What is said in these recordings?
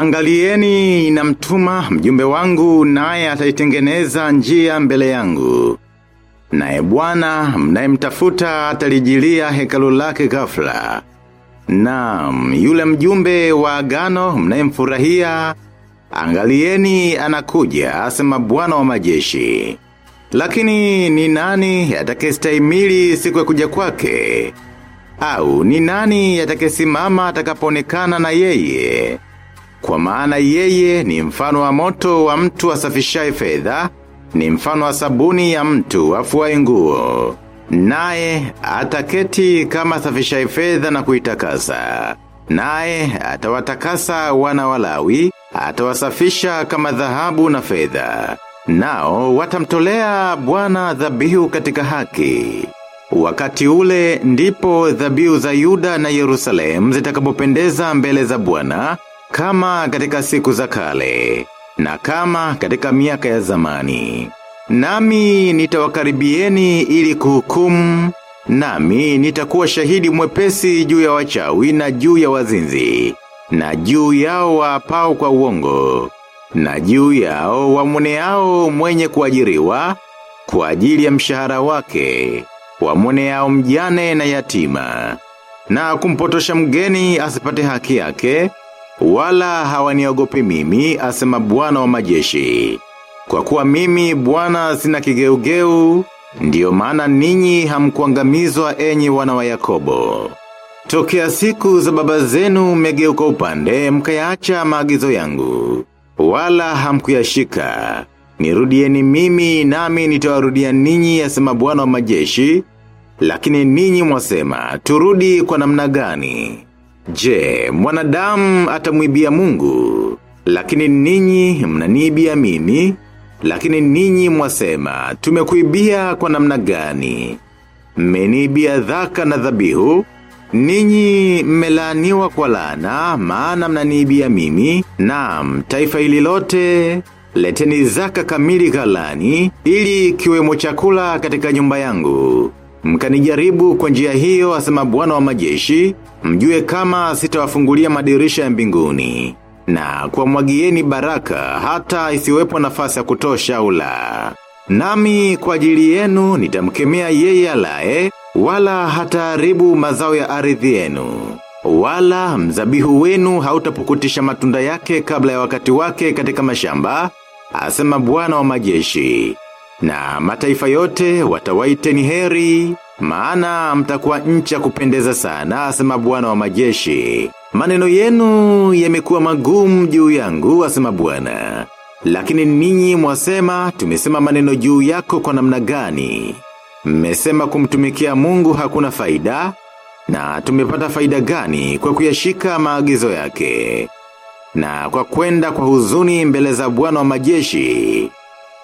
Angalieni na mtuma mjumbe wangu naye ataitengeneza njia mbele yangu. Naye bwana mnayemtafuta atalijilia hekalu lake ghafla. Naam, yule mjumbe wa agano mnayemfurahia, angalieni anakuja, asema bwana wa majeshi. Lakini ni nani atakayestahimili siku ya kuja kwake? Au ni nani atakayesimama atakapoonekana na yeye? Kwa maana yeye ni mfano wa moto wa mtu asafishaye fedha, ni mfano wa sabuni ya mtu afuaye nguo. Naye ataketi kama asafishaye fedha na kuitakasa. Naye atawatakasa wana walawi, atawasafisha kama dhahabu na fedha. Nao watamtolea bwana dhabihu katika haki. Wakati ule ndipo dhabihu za Yuda na Yerusalemu zitakapopendeza mbele za bwana kama katika siku za kale, na kama katika miaka ya zamani. Nami nitawakaribieni ili kuhukumu, nami nitakuwa shahidi mwepesi juu ya wachawi na juu ya wazinzi, na juu yao waapao kwa uongo, na juu yao wamuneao mwenye kuajiriwa, kwa ajili ya mshahara wake, wamuneao mjane na yatima, na kumpotosha mgeni asipate haki yake, wala hawaniogopi mimi, asema bwana wa majeshi. Kwa kuwa mimi bwana sina kigeugeu, ndiyo maana ninyi hamkuangamizwa enyi wana wa Yakobo. Tokea siku za baba zenu mmegeuka upande mkayaacha maagizo yangu, wala hamkuyashika. Nirudieni mimi nami nitawarudia ninyi asema bwana wa majeshi, lakini ninyi mwasema, turudi kwa namna gani? Je, mwanadamu atamwibia mungu, lakini ninyi mnaniibia mimi, lakini ninyi mwasema, tumekuibia kwa namna gani? Mmeniibia dhaka na dhabihu, ninyi mmelaaniwa kwa lana maana mnaniibia mimi, naam, taifa hili lote, leteni zaka kamili ghalani, ili kiwemo chakula katika nyumba yangu. Mkanijaribu kwa njia hiyo asema bwana wa majeshi, mjue kama sitawafungulia madirisha ya mbinguni. Na kwa mwagieni baraka hata isiwepo nafasi ya kutosha ula. Nami kwa ajili yenu nitamkemea yeye alae, wala hataharibu mazao ya ardhi yenu. Wala mzabihu wenu hautapukutisha matunda yake kabla ya wakati wake katika mashamba, asema bwana wa majeshi. Na mataifa yote watawaite ni heri, maana mtakuwa nchi ya kupendeza sana, asema bwana wa majeshi. Maneno yenu yamekuwa magumu juu yangu, asema bwana. Lakini ninyi mwasema, tumesema maneno juu yako kwa namna gani? Mmesema kumtumikia mungu hakuna faida, na tumepata faida gani kwa kuyashika maagizo yake? Na kwa kwenda kwa huzuni mbele za bwana wa majeshi,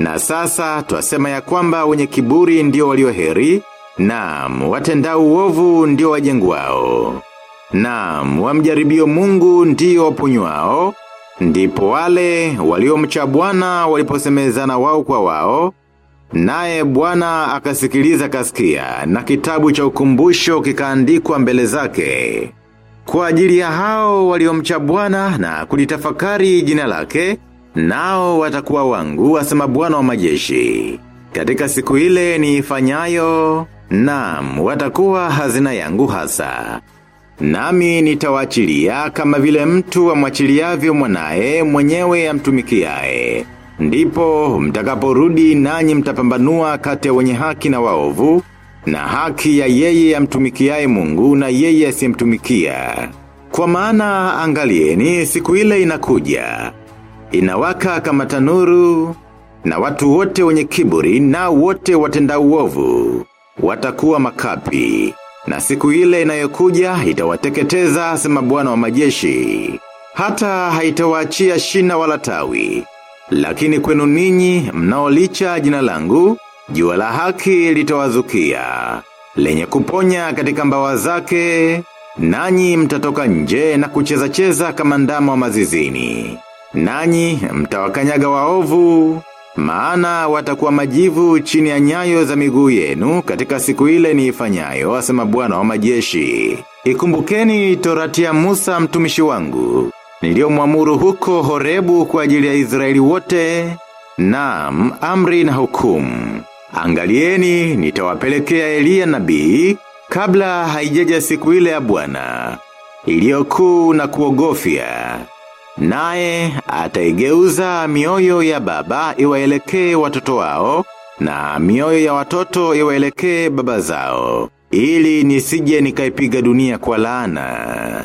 na sasa twasema ya kwamba wenye kiburi ndio walio heri, naam watendao uovu ndio wajengwao. Naam wamjaribio mungu ndio waponywao, ndipo wale waliomcha bwana waliposemezana wao kwa wao, naye bwana akasikiliza kasikia na kitabu cha ukumbusho kikaandikwa mbele zake. Kwa ajili ya hao waliomcha bwana na kulitafakari jina lake, nao watakuwa wangu, asema bwana wa majeshi. Katika siku ile niifanyayo, naam, watakuwa hazina yangu hasa. Nami nitawachilia kama vile mtu amwachiliavyo mwanaye mwenyewe amtumikiae. Ndipo mtakaporudi nanyi mtapambanua kati ya wenye haki na waovu, na haki ya yeye amtumikiaye mungu na yeye asiyemtumikia. Kwa maana angalieni siku ile inakuja. Inawaka kama tanuru, na watu wote wenye kiburi na wote watenda uovu, watakuwa makapi. Na siku ile inayokuja itawateketeza sema bwana wa majeshi. Hata haitawaachia shina wala tawi. Lakini kwenu ninyi mnaolicha jina langu, jua la haki litawazukia. Lenye kuponya katika mbawa zake, nanyi mtatoka nje na kucheza cheza kama ndama wa mazizini. Nanyi mtawakanyaga waovu, maana watakuwa majivu chini ya nyayo za miguu yenu katika siku ile niifanyayo, asema bwana wa majeshi. Ikumbukeni torati ya Musa mtumishi wangu, niliyomwamuru huko Horebu kwa ajili ya Israeli wote, naam, amri na hukumu. Angalieni nitawapelekea Elia nabii kabla haijaja siku ile ya Bwana iliyokuu na kuogofya. Naye ataigeuza mioyo ya baba iwaelekee watoto wao na mioyo ya watoto iwaelekee baba zao ili nisije nikaipiga dunia kwa laana.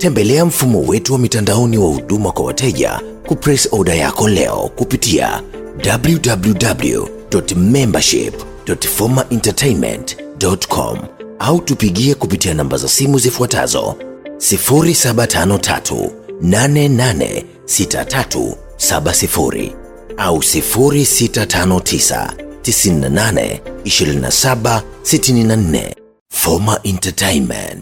Tembelea mfumo wetu wa mitandaoni wa huduma kwa wateja kupress order yako leo kupitia www.membership.formaentertainment.com au tupigie kupitia namba za simu zifuatazo 0753 886370 au 0659 98 27 64. Forma Entertainment.